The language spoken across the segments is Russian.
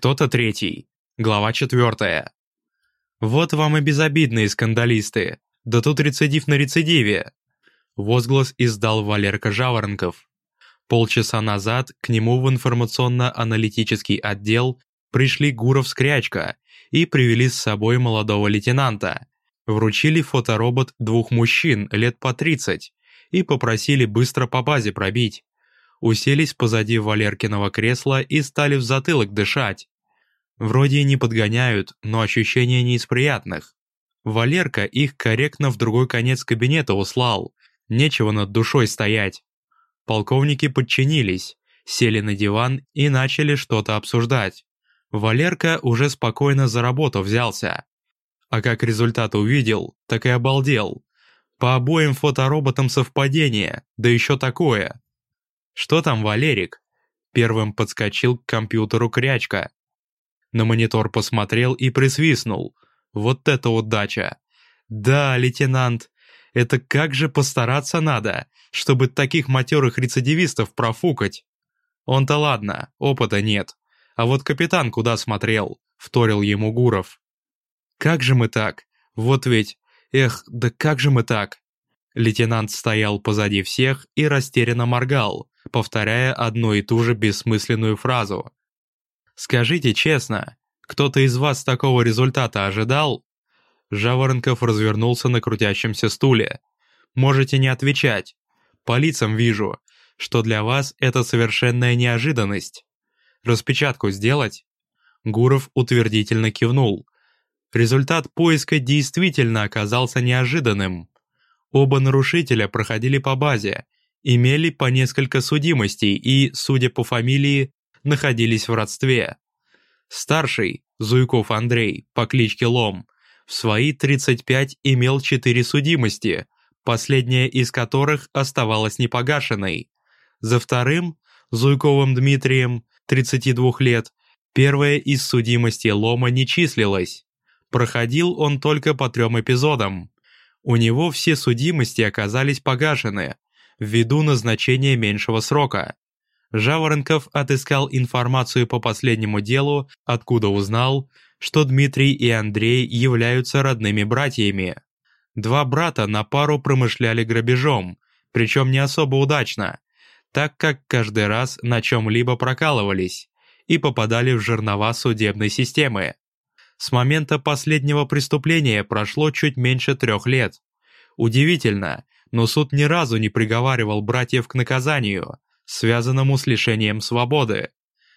кто-то третий. Глава четвертая. Вот вам и безобидные скандалисты. Да тут рецидив на рецидиве. Возглас издал Валерка Жаворонков. Полчаса назад к нему в информационно-аналитический отдел пришли Гуров с Крячка и привели с собой молодого лейтенанта. Вручили фоторобот двух мужчин лет по 30 и попросили быстро по базе пробить. Уселись позади Валеркиного кресла и стали в затылок дышать. Вроде и не подгоняют, но ощущения не из приятных. Валерка их корректно в другой конец кабинета услал, нечего над душой стоять. Полковники подчинились, сели на диван и начали что-то обсуждать. Валерка уже спокойно за работу взялся. А как результат увидел, так и обалдел. По обоим фотороботам совпадение, да еще такое. Что там, Валерик? Первым подскочил к компьютеру Крячка. На монитор посмотрел и присвистнул. Вот это удача! Да, лейтенант, это как же постараться надо, чтобы таких матерых рецидивистов профукать. Он-то ладно, опыта нет. А вот капитан куда смотрел, вторил ему Гуров. Как же мы так? Вот ведь, эх, да как же мы так? Лейтенант стоял позади всех и растерянно моргал, повторяя одну и ту же бессмысленную фразу. «Скажите честно, кто-то из вас такого результата ожидал?» Жаворонков развернулся на крутящемся стуле. «Можете не отвечать. По лицам вижу, что для вас это совершенная неожиданность. Распечатку сделать?» Гуров утвердительно кивнул. Результат поиска действительно оказался неожиданным. Оба нарушителя проходили по базе, имели по несколько судимостей и, судя по фамилии, находились в родстве. Старший, Зуйков Андрей, по кличке Лом, в свои 35 имел четыре судимости, последняя из которых оставалась непогашенной. За вторым, Зуйковым Дмитрием, 32 лет, первая из судимостей Лома не числилась. Проходил он только по трем эпизодам. У него все судимости оказались погашены, ввиду назначения меньшего срока. Жаворонков отыскал информацию по последнему делу, откуда узнал, что Дмитрий и Андрей являются родными братьями. Два брата на пару промышляли грабежом, причем не особо удачно, так как каждый раз на чем-либо прокалывались и попадали в жернова судебной системы. С момента последнего преступления прошло чуть меньше трех лет. Удивительно, но суд ни разу не приговаривал братьев к наказанию, связанному с лишением свободы.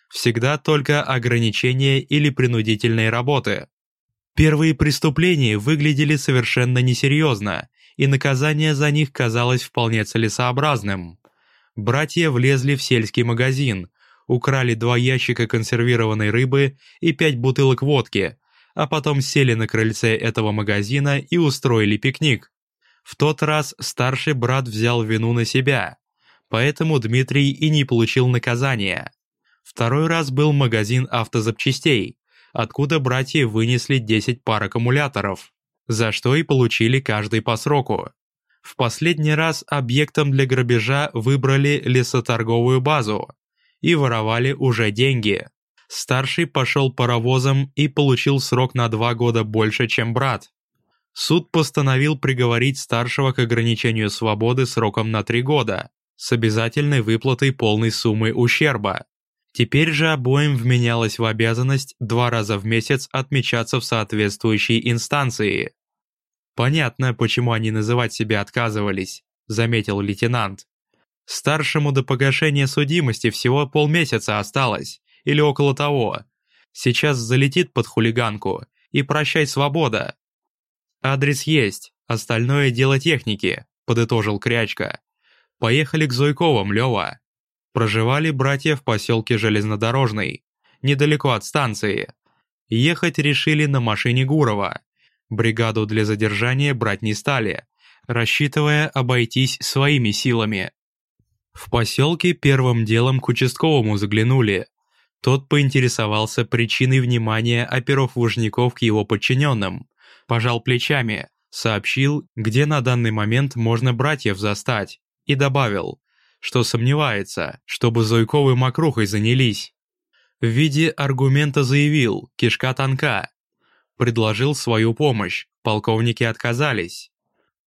Всегда только ограничения или принудительные работы. Первые преступления выглядели совершенно несерьезно, и наказание за них казалось вполне целесообразным. Братья влезли в сельский магазин, украли два ящика консервированной рыбы и пять бутылок водки, а потом сели на крыльце этого магазина и устроили пикник. В тот раз старший брат взял вину на себя, поэтому Дмитрий и не получил наказания. Второй раз был магазин автозапчастей, откуда братья вынесли 10 пар аккумуляторов, за что и получили каждый по сроку. В последний раз объектом для грабежа выбрали лесоторговую базу и воровали уже деньги. Старший пошел паровозом и получил срок на два года больше, чем брат. Суд постановил приговорить старшего к ограничению свободы сроком на три года, с обязательной выплатой полной суммы ущерба. Теперь же обоим вменялось в обязанность два раза в месяц отмечаться в соответствующей инстанции. «Понятно, почему они называть себя отказывались», — заметил лейтенант. «Старшему до погашения судимости всего полмесяца осталось или около того. Сейчас залетит под хулиганку, и прощай свобода. Адрес есть, остальное дело техники, подытожил Крячка. Поехали к Зуйковым, Лёва. Проживали братья в поселке Железнодорожный, недалеко от станции. Ехать решили на машине Гурова. Бригаду для задержания брать не стали, рассчитывая обойтись своими силами. В поселке первым делом к участковому заглянули, тот поинтересовался причиной внимания оперов-вожняков к его подчиненным, пожал плечами, сообщил, где на данный момент можно братьев застать, и добавил, что сомневается, чтобы Зойковой мокрухой занялись. В виде аргумента заявил «кишка тонка». Предложил свою помощь, полковники отказались.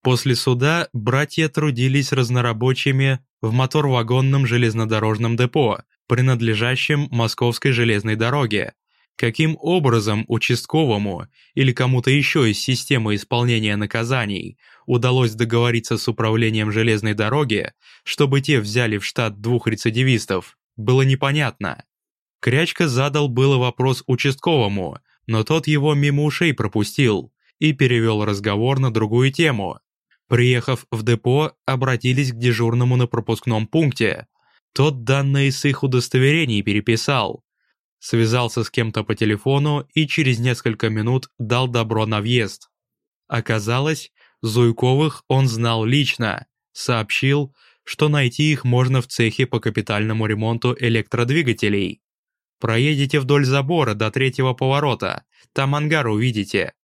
После суда братья трудились разнорабочими в мотор-вагонном железнодорожном депо, принадлежащем Московской железной дороге. Каким образом участковому или кому-то еще из системы исполнения наказаний удалось договориться с управлением железной дороги, чтобы те взяли в штат двух рецидивистов, было непонятно. Крячка задал было вопрос участковому, но тот его мимо ушей пропустил и перевел разговор на другую тему. Приехав в депо, обратились к дежурному на пропускном пункте. Тот данные с их удостоверений переписал. Связался с кем-то по телефону и через несколько минут дал добро на въезд. Оказалось, Зуйковых он знал лично, сообщил, что найти их можно в цехе по капитальному ремонту электродвигателей. Проедете вдоль забора до третьего поворота, там ангар увидите.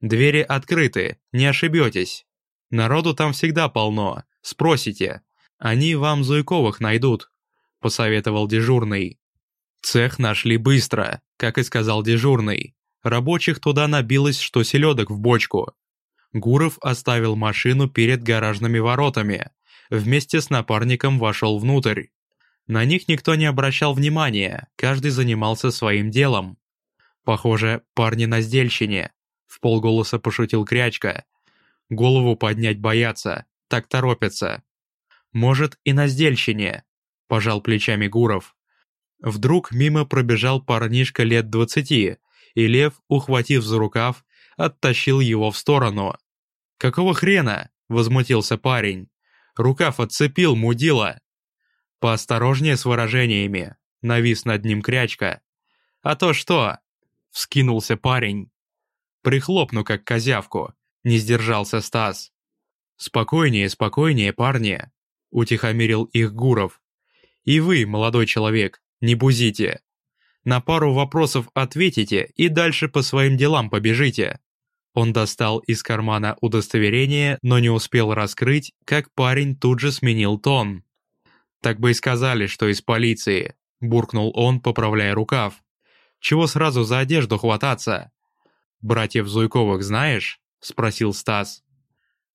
Двери открыты, не ошибетесь. Народу там всегда полно, спросите. Они вам Зуйковых найдут», — посоветовал дежурный. Цех нашли быстро, как и сказал дежурный. Рабочих туда набилось, что селедок в бочку. Гуров оставил машину перед гаражными воротами. Вместе с напарником вошел внутрь. На них никто не обращал внимания, каждый занимался своим делом. Похоже, парни на сдельщине, в полголоса пошутил Крячка. Голову поднять боятся, так торопятся. Может, и на сдельщине, пожал плечами Гуров. Вдруг мимо пробежал парнишка лет двадцати, и Лев, ухватив за рукав, оттащил его в сторону. «Какого хрена?» – возмутился парень. «Рукав отцепил, мудила!» «Поосторожнее с выражениями», — навис над ним крячка. «А то что?» — вскинулся парень. «Прихлопну, как козявку», — не сдержался Стас. «Спокойнее, спокойнее, парни», — утихомирил их Гуров. «И вы, молодой человек, не бузите. На пару вопросов ответите и дальше по своим делам побежите». Он достал из кармана удостоверение, но не успел раскрыть, как парень тут же сменил тон. «Так бы и сказали, что из полиции», – буркнул он, поправляя рукав. «Чего сразу за одежду хвататься?» «Братьев Зуйковых знаешь?» – спросил Стас.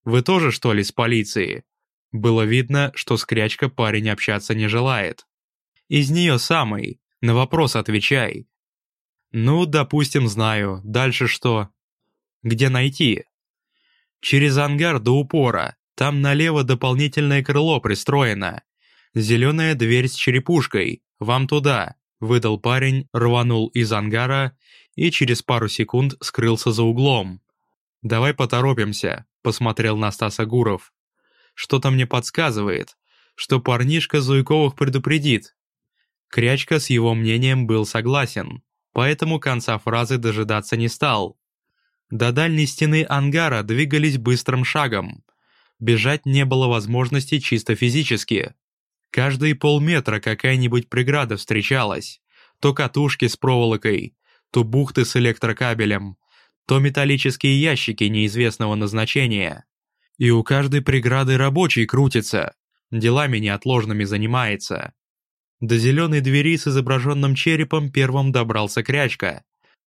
«Вы тоже, что ли, с полиции?» Было видно, что скрячка парень общаться не желает. «Из нее самый. На вопрос отвечай». «Ну, допустим, знаю. Дальше что?» «Где найти?» «Через ангар до упора. Там налево дополнительное крыло пристроено. «Зеленая дверь с черепушкой, вам туда», — выдал парень, рванул из ангара и через пару секунд скрылся за углом. «Давай поторопимся», — посмотрел на Стаса Гуров. «Что-то мне подсказывает, что парнишка Зуйковых предупредит». Крячка с его мнением был согласен, поэтому конца фразы дожидаться не стал. До дальней стены ангара двигались быстрым шагом. Бежать не было возможности чисто физически. Каждые полметра какая-нибудь преграда встречалась. То катушки с проволокой, то бухты с электрокабелем, то металлические ящики неизвестного назначения. И у каждой преграды рабочий крутится, делами неотложными занимается. До зеленой двери с изображенным черепом первым добрался Крячка.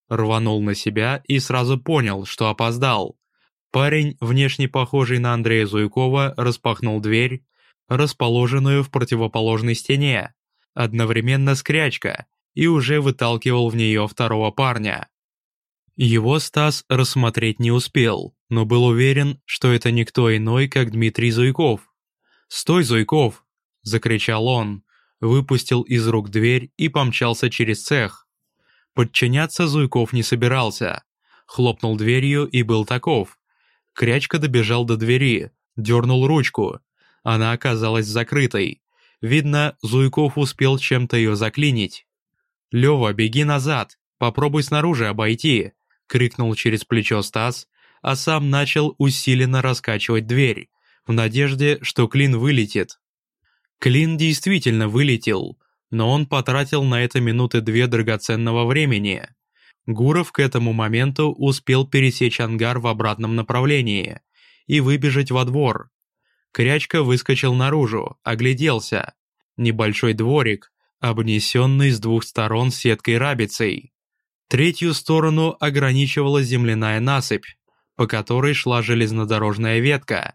Рванул на себя и сразу понял, что опоздал. Парень, внешне похожий на Андрея Зуйкова, распахнул дверь, расположенную в противоположной стене, одновременно скрячка, и уже выталкивал в нее второго парня. Его Стас рассмотреть не успел, но был уверен, что это никто иной, как Дмитрий Зуйков. «Стой, Зуйков!» – закричал он, выпустил из рук дверь и помчался через цех. Подчиняться Зуйков не собирался. Хлопнул дверью и был таков. Крячка добежал до двери, дернул ручку, она оказалась закрытой. Видно, Зуйков успел чем-то ее заклинить. «Лёва, беги назад! Попробуй снаружи обойти!» — крикнул через плечо Стас, а сам начал усиленно раскачивать дверь, в надежде, что клин вылетит. Клин действительно вылетел, но он потратил на это минуты две драгоценного времени. Гуров к этому моменту успел пересечь ангар в обратном направлении и выбежать во двор, Крячка выскочил наружу, огляделся. Небольшой дворик, обнесенный с двух сторон сеткой рабицей. Третью сторону ограничивала земляная насыпь, по которой шла железнодорожная ветка.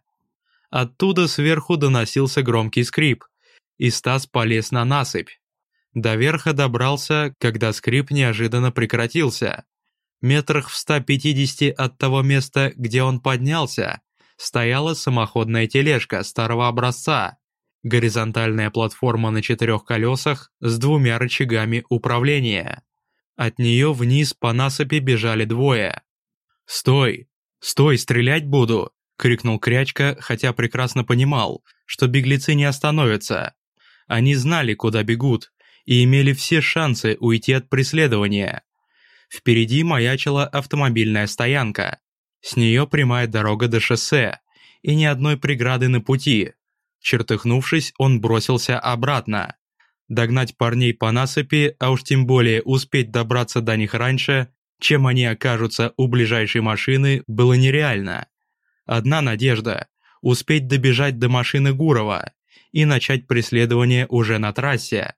Оттуда сверху доносился громкий скрип, и Стас полез на насыпь. До верха добрался, когда скрип неожиданно прекратился. Метрах в 150 от того места, где он поднялся, стояла самоходная тележка старого образца. Горизонтальная платформа на четырех колесах с двумя рычагами управления. От нее вниз по насыпи бежали двое. «Стой! Стой, стрелять буду!» — крикнул Крячка, хотя прекрасно понимал, что беглецы не остановятся. Они знали, куда бегут, и имели все шансы уйти от преследования. Впереди маячила автомобильная стоянка. С нее прямая дорога до шоссе, и ни одной преграды на пути. Чертыхнувшись, он бросился обратно. Догнать парней по насыпи, а уж тем более успеть добраться до них раньше, чем они окажутся у ближайшей машины, было нереально. Одна надежда – успеть добежать до машины Гурова и начать преследование уже на трассе.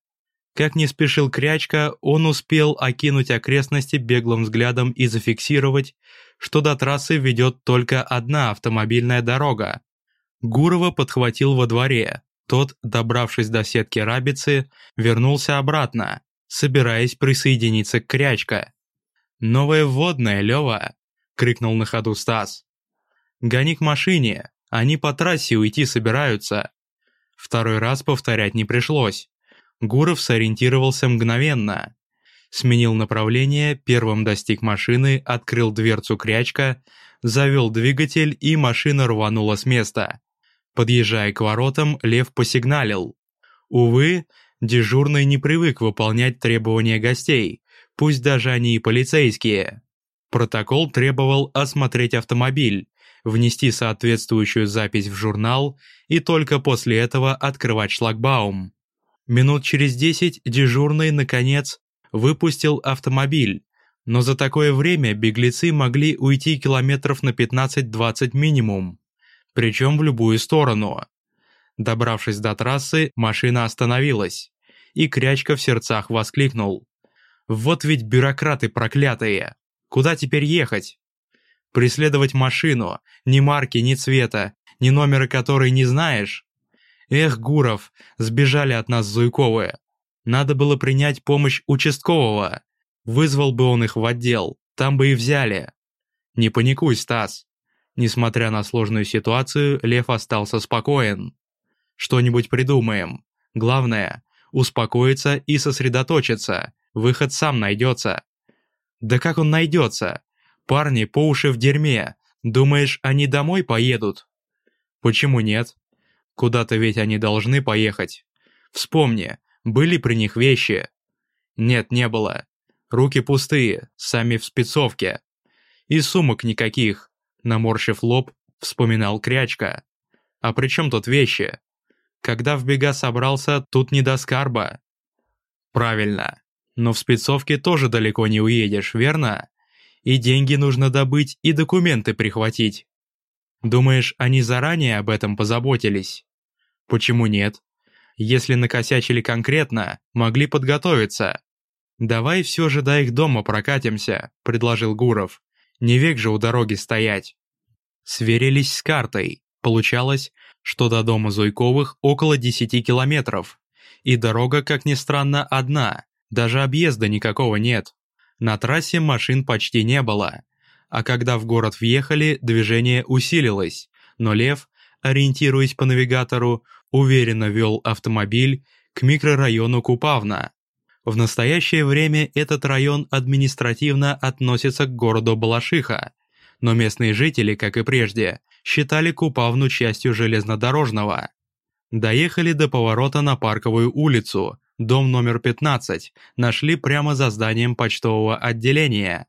Как не спешил Крячка, он успел окинуть окрестности беглым взглядом и зафиксировать, что до трассы ведет только одна автомобильная дорога. Гурова подхватил во дворе. Тот, добравшись до сетки рабицы, вернулся обратно, собираясь присоединиться к Крячка. «Новая вводная, Лёва!» — крикнул на ходу Стас. «Гони к машине, они по трассе уйти собираются». Второй раз повторять не пришлось. Гуров сориентировался мгновенно. Сменил направление, первым достиг машины, открыл дверцу крячка, завел двигатель и машина рванула с места. Подъезжая к воротам, Лев посигналил. Увы, дежурный не привык выполнять требования гостей, пусть даже они и полицейские. Протокол требовал осмотреть автомобиль, внести соответствующую запись в журнал и только после этого открывать шлагбаум. Минут через десять дежурный, наконец, выпустил автомобиль, но за такое время беглецы могли уйти километров на 15-20 минимум, причем в любую сторону. Добравшись до трассы, машина остановилась, и Крячка в сердцах воскликнул. «Вот ведь бюрократы проклятые! Куда теперь ехать?» «Преследовать машину, ни марки, ни цвета, ни номера которой не знаешь? Эх, Гуров, сбежали от нас Зуйковые. Надо было принять помощь участкового. Вызвал бы он их в отдел, там бы и взяли. Не паникуй, Стас. Несмотря на сложную ситуацию, Лев остался спокоен. Что-нибудь придумаем. Главное, успокоиться и сосредоточиться. Выход сам найдется. Да как он найдется? Парни по уши в дерьме. Думаешь, они домой поедут? Почему нет? Куда-то ведь они должны поехать. Вспомни, были при них вещи? Нет, не было. Руки пустые, сами в спецовке. И сумок никаких, наморщив лоб, вспоминал Крячка. А при чем тут вещи? Когда в бега собрался, тут не до скарба. Правильно. Но в спецовке тоже далеко не уедешь, верно? И деньги нужно добыть, и документы прихватить. Думаешь, они заранее об этом позаботились? Почему нет? Если накосячили конкретно, могли подготовиться. «Давай все же до их дома прокатимся», — предложил Гуров. «Не век же у дороги стоять». Сверились с картой. Получалось, что до дома Зуйковых около 10 километров. И дорога, как ни странно, одна, даже объезда никакого нет. На трассе машин почти не было а когда в город въехали, движение усилилось, но Лев, ориентируясь по навигатору, уверенно вел автомобиль к микрорайону Купавна. В настоящее время этот район административно относится к городу Балашиха, но местные жители, как и прежде, считали Купавну частью железнодорожного. Доехали до поворота на Парковую улицу, дом номер 15, нашли прямо за зданием почтового отделения.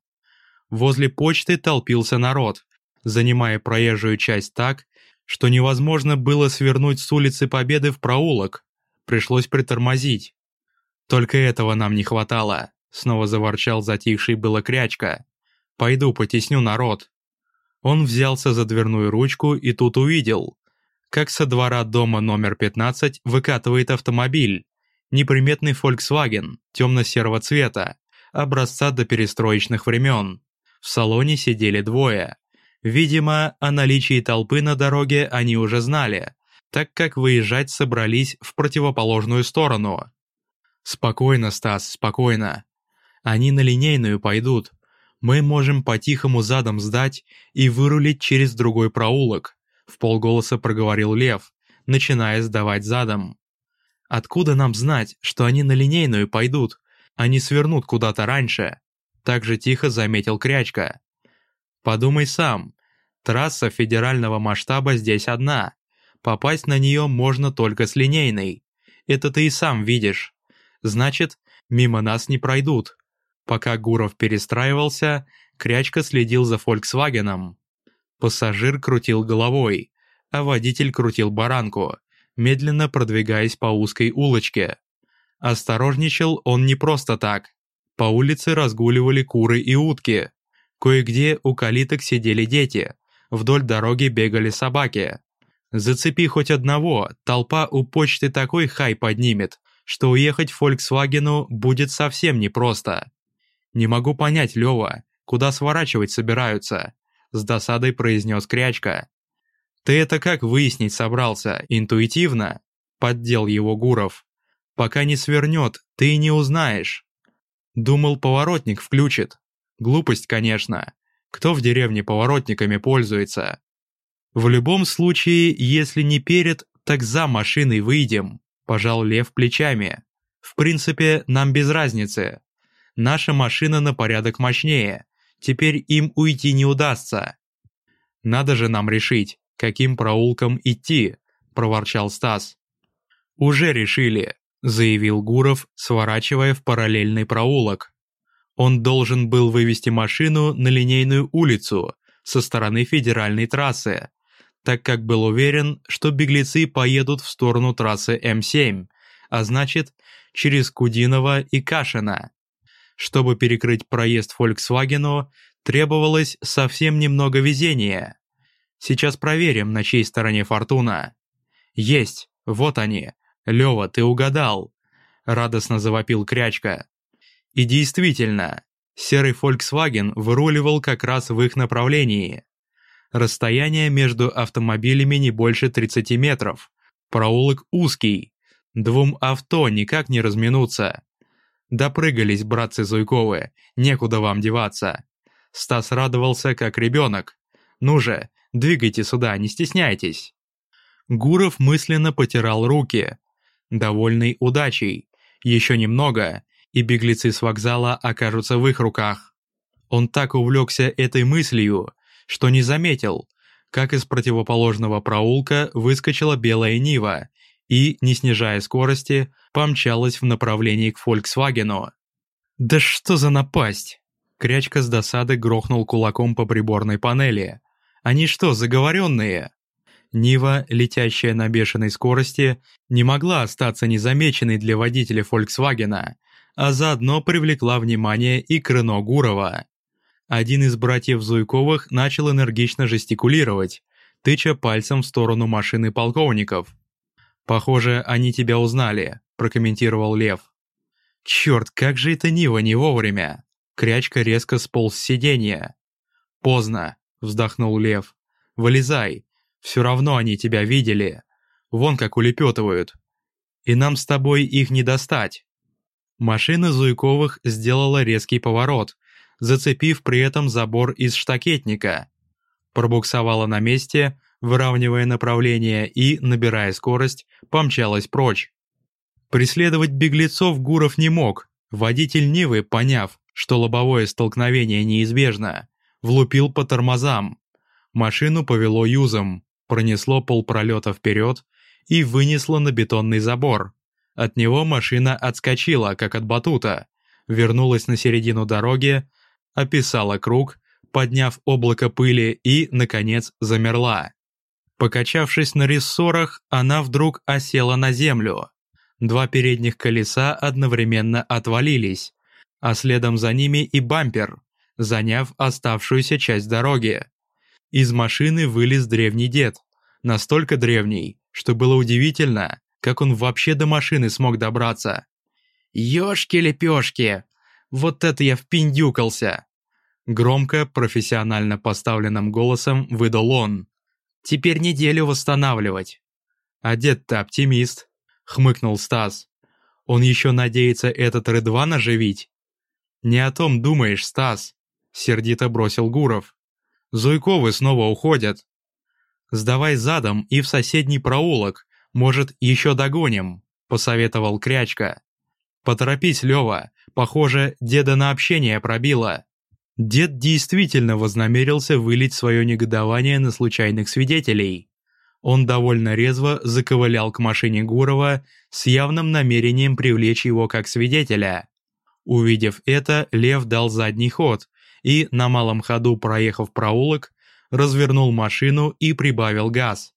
Возле почты толпился народ, занимая проезжую часть так, что невозможно было свернуть с улицы Победы в проулок. Пришлось притормозить. «Только этого нам не хватало», — снова заворчал затихший было крячка. «Пойду потесню народ». Он взялся за дверную ручку и тут увидел, как со двора дома номер 15 выкатывает автомобиль. Неприметный Volkswagen темно-серого цвета, образца до перестроечных времен. В салоне сидели двое. Видимо, о наличии толпы на дороге они уже знали, так как выезжать собрались в противоположную сторону. «Спокойно, Стас, спокойно. Они на линейную пойдут. Мы можем по-тихому задом сдать и вырулить через другой проулок», в полголоса проговорил Лев, начиная сдавать задом. «Откуда нам знать, что они на линейную пойдут? Они свернут куда-то раньше», так же тихо заметил Крячка. «Подумай сам. Трасса федерального масштаба здесь одна. Попасть на нее можно только с линейной. Это ты и сам видишь. Значит, мимо нас не пройдут. Пока Гуров перестраивался, Крячка следил за «Фольксвагеном». Пассажир крутил головой, а водитель крутил баранку, медленно продвигаясь по узкой улочке. Осторожничал он не просто так. По улице разгуливали куры и утки. Кое-где у калиток сидели дети. Вдоль дороги бегали собаки. Зацепи хоть одного, толпа у почты такой хай поднимет, что уехать Фольксвагену будет совсем непросто. «Не могу понять, Лёва, куда сворачивать собираются?» С досадой произнес Крячка. «Ты это как выяснить собрался, интуитивно?» Поддел его Гуров. «Пока не свернет, ты не узнаешь». Думал, поворотник включит. Глупость, конечно. Кто в деревне поворотниками пользуется? В любом случае, если не перед, так за машиной выйдем, пожал Лев плечами. В принципе, нам без разницы. Наша машина на порядок мощнее. Теперь им уйти не удастся. Надо же нам решить, каким проулком идти, проворчал Стас. Уже решили, заявил Гуров, сворачивая в параллельный проулок. Он должен был вывести машину на линейную улицу со стороны федеральной трассы, так как был уверен, что беглецы поедут в сторону трассы М7, а значит, через Кудинова и Кашина. Чтобы перекрыть проезд Фольксвагену, требовалось совсем немного везения. Сейчас проверим, на чьей стороне фортуна. Есть, вот они. Лёва, ты угадал. Радостно завопил Крячка. И действительно, серый Volkswagen выруливал как раз в их направлении. Расстояние между автомобилями не больше 30 метров. Проулок узкий. Двум авто никак не разминуться. Допрыгались, братцы Зуйковы, некуда вам деваться. Стас радовался, как ребенок. Ну же, двигайте сюда, не стесняйтесь. Гуров мысленно потирал руки. Довольный удачей. Еще немного, и беглецы с вокзала окажутся в их руках. Он так увлекся этой мыслью, что не заметил, как из противоположного проулка выскочила белая Нива и, не снижая скорости, помчалась в направлении к «Фольксвагену». «Да что за напасть!» Крячка с досады грохнул кулаком по приборной панели. «Они что, заговоренные?» Нива, летящая на бешеной скорости, не могла остаться незамеченной для водителя «Фольксвагена», а заодно привлекла внимание и Крыно Гурова. Один из братьев Зуйковых начал энергично жестикулировать, тыча пальцем в сторону машины полковников. «Похоже, они тебя узнали», – прокомментировал Лев. «Черт, как же это Нива не вовремя!» Крячка резко сполз с сиденья. «Поздно», – вздохнул Лев. «Вылезай, все равно они тебя видели. Вон как улепетывают. И нам с тобой их не достать». Машина Зуйковых сделала резкий поворот, зацепив при этом забор из штакетника. Пробуксовала на месте, выравнивая направление и, набирая скорость, помчалась прочь. Преследовать беглецов Гуров не мог. Водитель Нивы, поняв, что лобовое столкновение неизбежно, влупил по тормозам. Машину повело юзом, пронесло полпролета вперед и вынесло на бетонный забор. От него машина отскочила, как от батута, вернулась на середину дороги, описала круг, подняв облако пыли и, наконец, замерла. Покачавшись на рессорах, она вдруг осела на землю. Два передних колеса одновременно отвалились, а следом за ними и бампер, заняв оставшуюся часть дороги. Из машины вылез древний дед, настолько древний, что было удивительно, как он вообще до машины смог добраться. «Ёшки-лепёшки! Вот это я впиндюкался!» Громко, профессионально поставленным голосом выдал он. «Теперь неделю восстанавливать». «А дед-то оптимист», — хмыкнул Стас. «Он еще надеется этот Рыдван оживить?» «Не о том думаешь, Стас», — сердито бросил Гуров. «Зуйковы снова уходят. Сдавай задом и в соседний проулок, может, еще догоним», — посоветовал Крячка. «Поторопись, Лева, похоже, деда на общение пробило». Дед действительно вознамерился вылить свое негодование на случайных свидетелей. Он довольно резво заковылял к машине Гурова с явным намерением привлечь его как свидетеля. Увидев это, Лев дал задний ход и, на малом ходу проехав проулок, развернул машину и прибавил газ.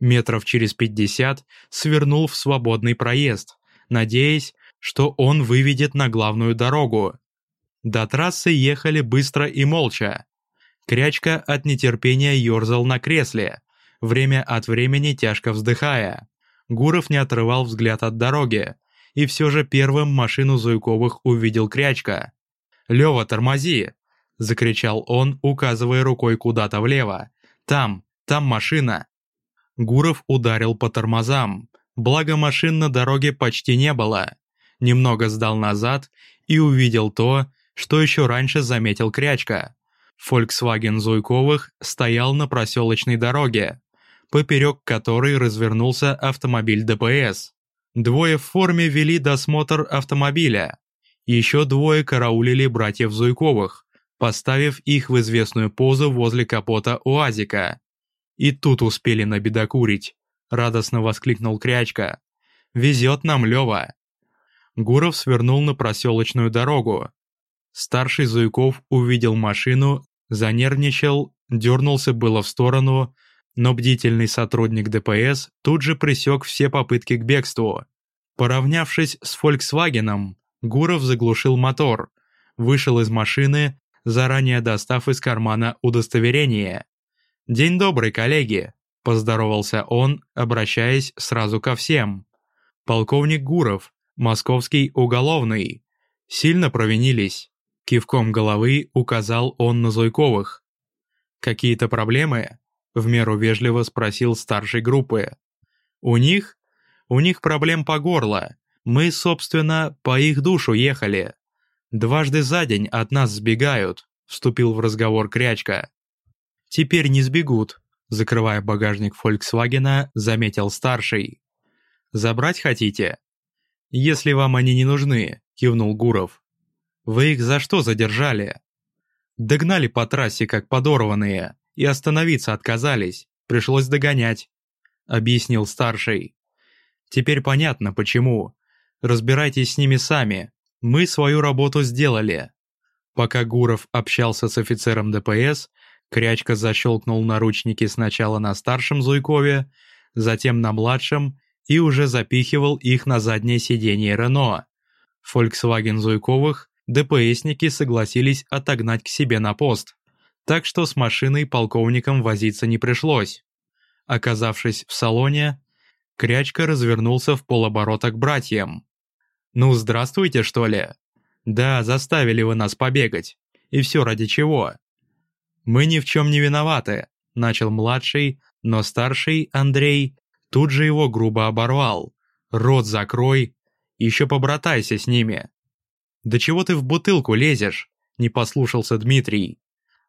Метров через пятьдесят свернул в свободный проезд, надеясь, что он выведет на главную дорогу. До трассы ехали быстро и молча. Крячка от нетерпения ерзал на кресле, время от времени тяжко вздыхая. Гуров не отрывал взгляд от дороги, и все же первым машину Зуйковых увидел Крячка. «Лёва, тормози!» – закричал он, указывая рукой куда-то влево. «Там, там машина!» Гуров ударил по тормозам, благо машин на дороге почти не было. Немного сдал назад и увидел то, что еще раньше заметил Крячка. Volkswagen Зуйковых стоял на проселочной дороге, поперек которой развернулся автомобиль ДПС. Двое в форме вели досмотр автомобиля. Еще двое караулили братьев Зуйковых, поставив их в известную позу возле капота УАЗика. И тут успели набедокурить, радостно воскликнул Крячка. «Везет нам Лева!» Гуров свернул на проселочную дорогу, Старший Зуйков увидел машину, занервничал, дернулся было в сторону, но бдительный сотрудник ДПС тут же пресек все попытки к бегству. Поравнявшись с «Фольксвагеном», Гуров заглушил мотор, вышел из машины, заранее достав из кармана удостоверение. «День добрый, коллеги!» – поздоровался он, обращаясь сразу ко всем. «Полковник Гуров, московский уголовный. Сильно провинились?» Кивком головы указал он на Зойковых. «Какие-то проблемы?» — в меру вежливо спросил старшей группы. «У них? У них проблем по горло. Мы, собственно, по их душу ехали. Дважды за день от нас сбегают», — вступил в разговор Крячка. «Теперь не сбегут», — закрывая багажник «Фольксвагена», заметил старший. «Забрать хотите?» «Если вам они не нужны», — кивнул Гуров. Вы их за что задержали? Догнали по трассе, как подорванные, и остановиться отказались. Пришлось догонять», — объяснил старший. «Теперь понятно, почему. Разбирайтесь с ними сами. Мы свою работу сделали». Пока Гуров общался с офицером ДПС, Крячка защелкнул наручники сначала на старшем Зуйкове, затем на младшем и уже запихивал их на заднее сиденье Рено. Volkswagen Зуйковых ДПСники согласились отогнать к себе на пост, так что с машиной полковникам возиться не пришлось. Оказавшись в салоне, Крячка развернулся в полоборота к братьям. «Ну, здравствуйте, что ли? Да, заставили вы нас побегать. И все ради чего?» «Мы ни в чем не виноваты», — начал младший, но старший, Андрей, тут же его грубо оборвал. «Рот закрой, еще побратайся с ними». «Да чего ты в бутылку лезешь?» – не послушался Дмитрий.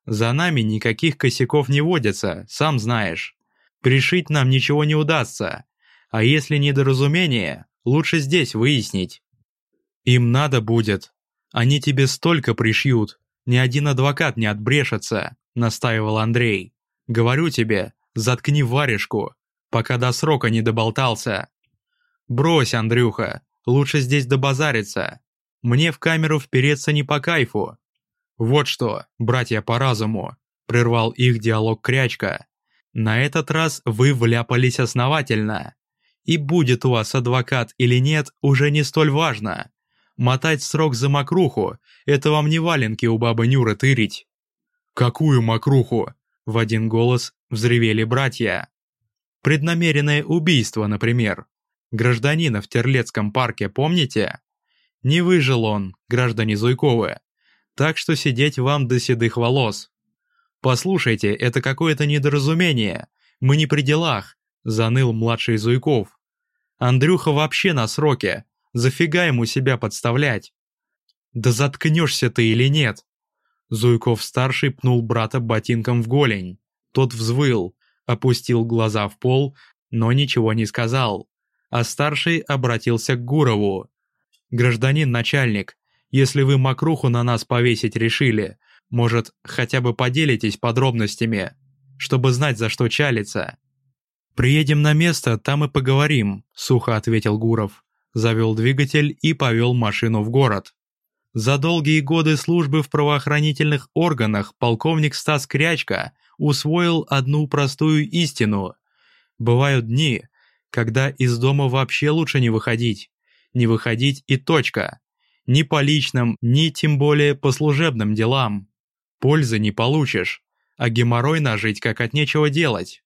«За нами никаких косяков не водится, сам знаешь. Пришить нам ничего не удастся. А если недоразумение, лучше здесь выяснить». «Им надо будет. Они тебе столько пришьют. Ни один адвокат не отбрешется», – настаивал Андрей. «Говорю тебе, заткни варежку, пока до срока не доболтался». «Брось, Андрюха, лучше здесь добазариться. Мне в камеру впереться не по кайфу. Вот что, братья по разуму, прервал их диалог Крячка. На этот раз вы вляпались основательно. И будет у вас адвокат или нет, уже не столь важно. Мотать срок за мокруху – это вам не валенки у бабы Нюры тырить. «Какую мокруху?» – в один голос взревели братья. «Преднамеренное убийство, например. гражданина в Терлецком парке, помните? Не выжил он, граждане Зуйковы. Так что сидеть вам до седых волос. Послушайте, это какое-то недоразумение. Мы не при делах, заныл младший Зуйков. Андрюха вообще на сроке. Зафига ему себя подставлять? Да заткнешься ты или нет? Зуйков-старший пнул брата ботинком в голень. Тот взвыл, опустил глаза в пол, но ничего не сказал. А старший обратился к Гурову. «Гражданин начальник, если вы мокруху на нас повесить решили, может, хотя бы поделитесь подробностями, чтобы знать, за что чалиться?» «Приедем на место, там и поговорим», — сухо ответил Гуров. Завел двигатель и повел машину в город. За долгие годы службы в правоохранительных органах полковник Стас Крячка усвоил одну простую истину. Бывают дни, когда из дома вообще лучше не выходить. Не выходить и точка. Ни по личным, ни тем более по служебным делам. Пользы не получишь, а геморрой нажить как от нечего делать.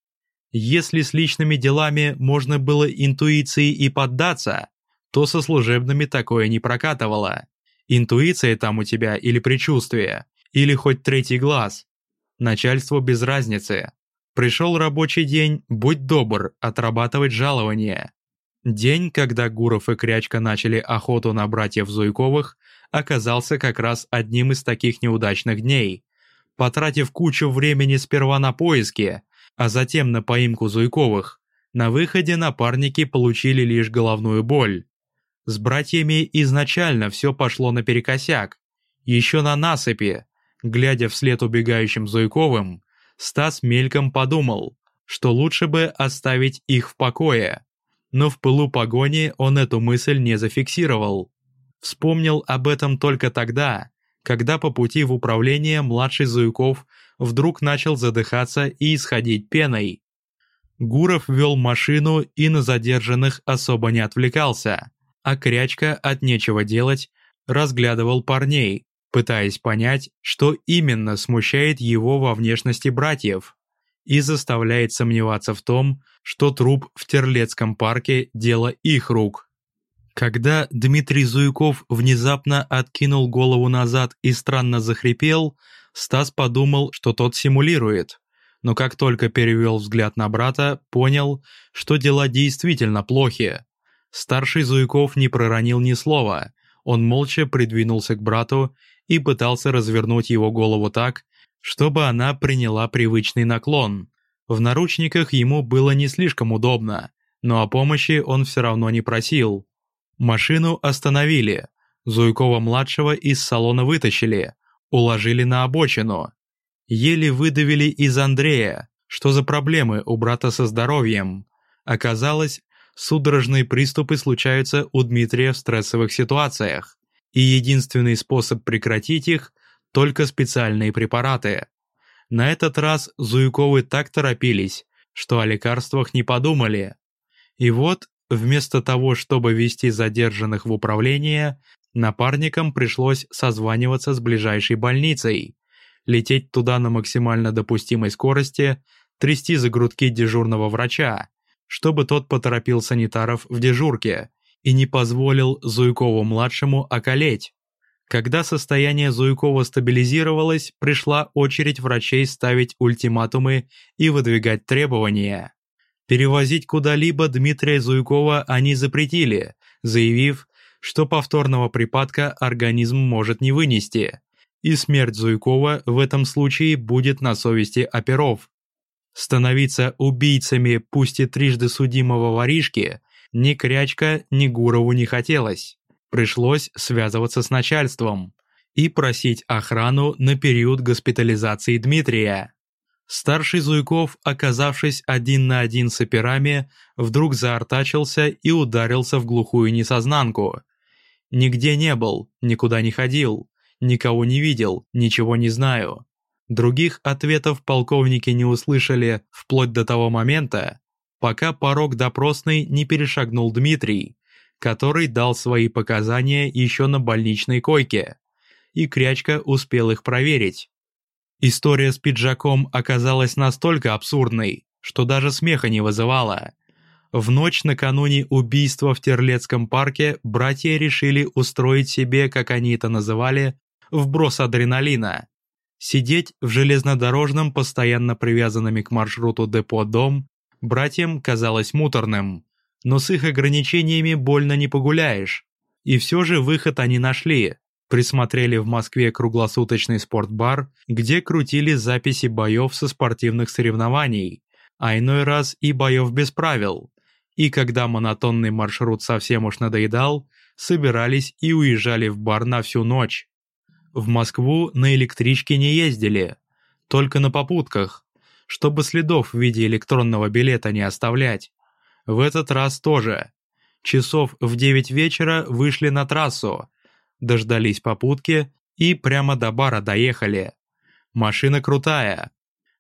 Если с личными делами можно было интуиции и поддаться, то со служебными такое не прокатывало. Интуиция там у тебя или предчувствие, или хоть третий глаз. Начальству без разницы. Пришел рабочий день, будь добр, отрабатывать жалование. День, когда Гуров и Крячка начали охоту на братьев Зуйковых, оказался как раз одним из таких неудачных дней. Потратив кучу времени сперва на поиски, а затем на поимку Зуйковых, на выходе напарники получили лишь головную боль. С братьями изначально все пошло наперекосяк. Еще на насыпи, глядя вслед убегающим Зуйковым, Стас мельком подумал, что лучше бы оставить их в покое. Но в пылу погони он эту мысль не зафиксировал. Вспомнил об этом только тогда, когда по пути в управление младший Зуйков вдруг начал задыхаться и исходить пеной. Гуров вел машину и на задержанных особо не отвлекался а Крячка от нечего делать разглядывал парней, пытаясь понять, что именно смущает его во внешности братьев и заставляет сомневаться в том, что труп в Терлецком парке – дело их рук. Когда Дмитрий Зуйков внезапно откинул голову назад и странно захрипел, Стас подумал, что тот симулирует. Но как только перевел взгляд на брата, понял, что дела действительно плохи. Старший Зуйков не проронил ни слова, он молча придвинулся к брату и пытался развернуть его голову так, чтобы она приняла привычный наклон. В наручниках ему было не слишком удобно, но о помощи он все равно не просил. Машину остановили, Зуйкова-младшего из салона вытащили, уложили на обочину. Еле выдавили из Андрея, что за проблемы у брата со здоровьем. Оказалось, судорожные приступы случаются у Дмитрия в стрессовых ситуациях, и единственный способ прекратить их – только специальные препараты. На этот раз Зуйковы так торопились, что о лекарствах не подумали. И вот, вместо того, чтобы вести задержанных в управление, напарникам пришлось созваниваться с ближайшей больницей, лететь туда на максимально допустимой скорости, трясти за грудки дежурного врача, чтобы тот поторопил санитаров в дежурке и не позволил Зуйкову-младшему околеть. Когда состояние Зуйкова стабилизировалось, пришла очередь врачей ставить ультиматумы и выдвигать требования. Перевозить куда-либо Дмитрия Зуйкова они запретили, заявив, что повторного припадка организм может не вынести, и смерть Зуйкова в этом случае будет на совести оперов. Становиться убийцами пусть и трижды судимого воришки ни Крячка, ни Гурову не хотелось. Пришлось связываться с начальством и просить охрану на период госпитализации Дмитрия. Старший Зуйков, оказавшись один на один с операми, вдруг заортачился и ударился в глухую несознанку. Нигде не был, никуда не ходил, никого не видел, ничего не знаю. Других ответов полковники не услышали вплоть до того момента, пока порог допросной не перешагнул Дмитрий, который дал свои показания еще на больничной койке, и Крячка успел их проверить. История с пиджаком оказалась настолько абсурдной, что даже смеха не вызывала. В ночь накануне убийства в Терлецком парке братья решили устроить себе, как они это называли, вброс адреналина. Сидеть в железнодорожном, постоянно привязанными к маршруту депо-дом, братьям казалось муторным, но с их ограничениями больно не погуляешь. И все же выход они нашли. Присмотрели в Москве круглосуточный спортбар, где крутили записи боев со спортивных соревнований, а иной раз и боев без правил. И когда монотонный маршрут совсем уж надоедал, собирались и уезжали в бар на всю ночь. В Москву на электричке не ездили, только на попутках, чтобы следов в виде электронного билета не оставлять. В этот раз тоже. Часов в 9 вечера вышли на трассу, дождались попутки и прямо до бара доехали. Машина крутая.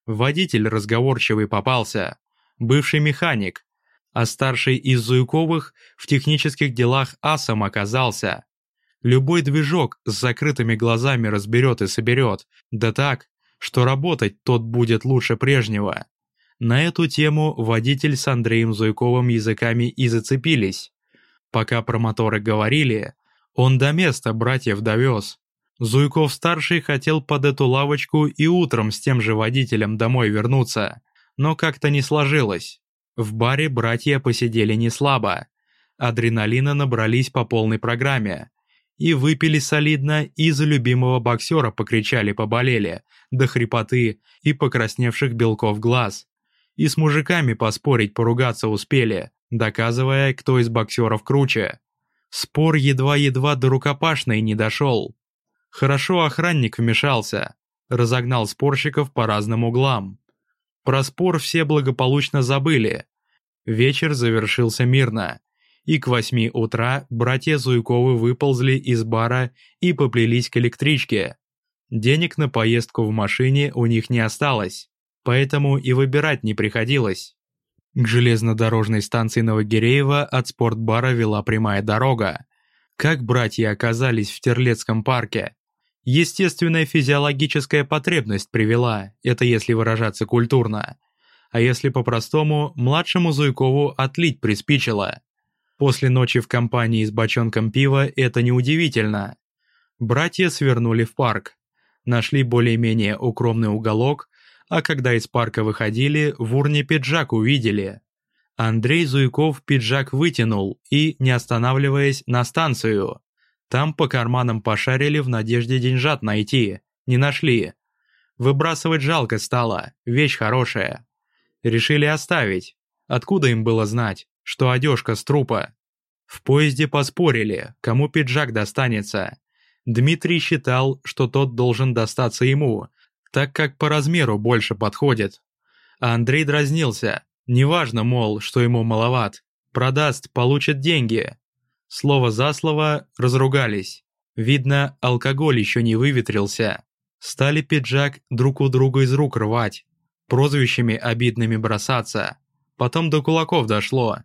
Водитель разговорчивый попался, бывший механик, а старший из Зуйковых в технических делах асом оказался. Любой движок с закрытыми глазами разберет и соберет, да так, что работать тот будет лучше прежнего. На эту тему водитель с Андреем Зуйковым языками и зацепились. Пока про моторы говорили, он до места братьев довез. Зуйков-старший хотел под эту лавочку и утром с тем же водителем домой вернуться, но как-то не сложилось. В баре братья посидели не слабо. Адреналина набрались по полной программе. И выпили солидно, и за любимого боксера покричали-поболели, до хрипоты и покрасневших белков глаз. И с мужиками поспорить, поругаться успели, доказывая, кто из боксеров круче. Спор едва-едва до рукопашной не дошел. Хорошо охранник вмешался, разогнал спорщиков по разным углам. Про спор все благополучно забыли. Вечер завершился мирно, и к восьми утра братья Зуйковы выползли из бара и поплелись к электричке. Денег на поездку в машине у них не осталось, поэтому и выбирать не приходилось. К железнодорожной станции Новогиреева от спортбара вела прямая дорога. Как братья оказались в Терлецком парке? Естественная физиологическая потребность привела, это если выражаться культурно. А если по-простому, младшему Зуйкову отлить приспичило. После ночи в компании с бочонком пива это неудивительно. Братья свернули в парк. Нашли более-менее укромный уголок, а когда из парка выходили, в урне пиджак увидели. Андрей Зуйков пиджак вытянул и, не останавливаясь, на станцию. Там по карманам пошарили в надежде деньжат найти. Не нашли. Выбрасывать жалко стало, вещь хорошая. Решили оставить. Откуда им было знать, что одежка с трупа? В поезде поспорили, кому пиджак достанется. Дмитрий считал, что тот должен достаться ему, так как по размеру больше подходит. А Андрей дразнился. Неважно, мол, что ему маловат. Продаст, получит деньги. Слово за слово разругались. Видно, алкоголь еще не выветрился. Стали пиджак друг у друга из рук рвать. Прозвищами обидными бросаться. Потом до кулаков дошло.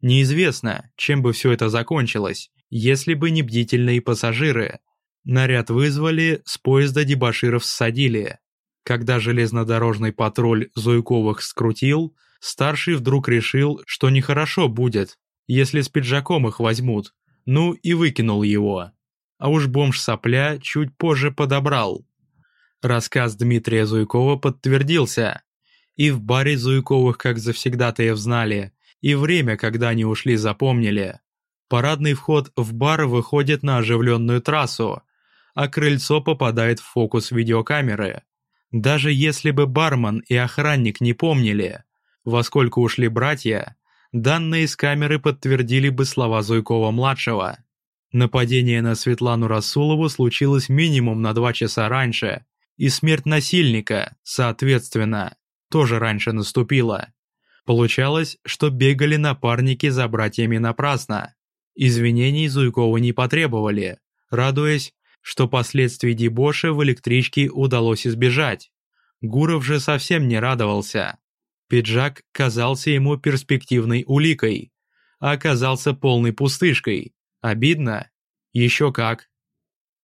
Неизвестно, чем бы все это закончилось, если бы не бдительные пассажиры. Наряд вызвали, с поезда дебоширов ссадили. Когда железнодорожный патруль Зуйковых скрутил, старший вдруг решил, что нехорошо будет, если с пиджаком их возьмут, ну и выкинул его. А уж бомж-сопля чуть позже подобрал. Рассказ Дмитрия Зуйкова подтвердился. И в баре Зуйковых как завсегдатаев знали, и время, когда они ушли, запомнили. Парадный вход в бар выходит на оживленную трассу, а крыльцо попадает в фокус видеокамеры. Даже если бы бармен и охранник не помнили, во сколько ушли братья, Данные с камеры подтвердили бы слова Зуйкова-младшего. Нападение на Светлану Расулову случилось минимум на два часа раньше, и смерть насильника, соответственно, тоже раньше наступила. Получалось, что бегали напарники за братьями напрасно. Извинений Зуйкова не потребовали, радуясь, что последствий дебоша в электричке удалось избежать. Гуров же совсем не радовался. Пиджак казался ему перспективной уликой, а оказался полной пустышкой. Обидно? Еще как.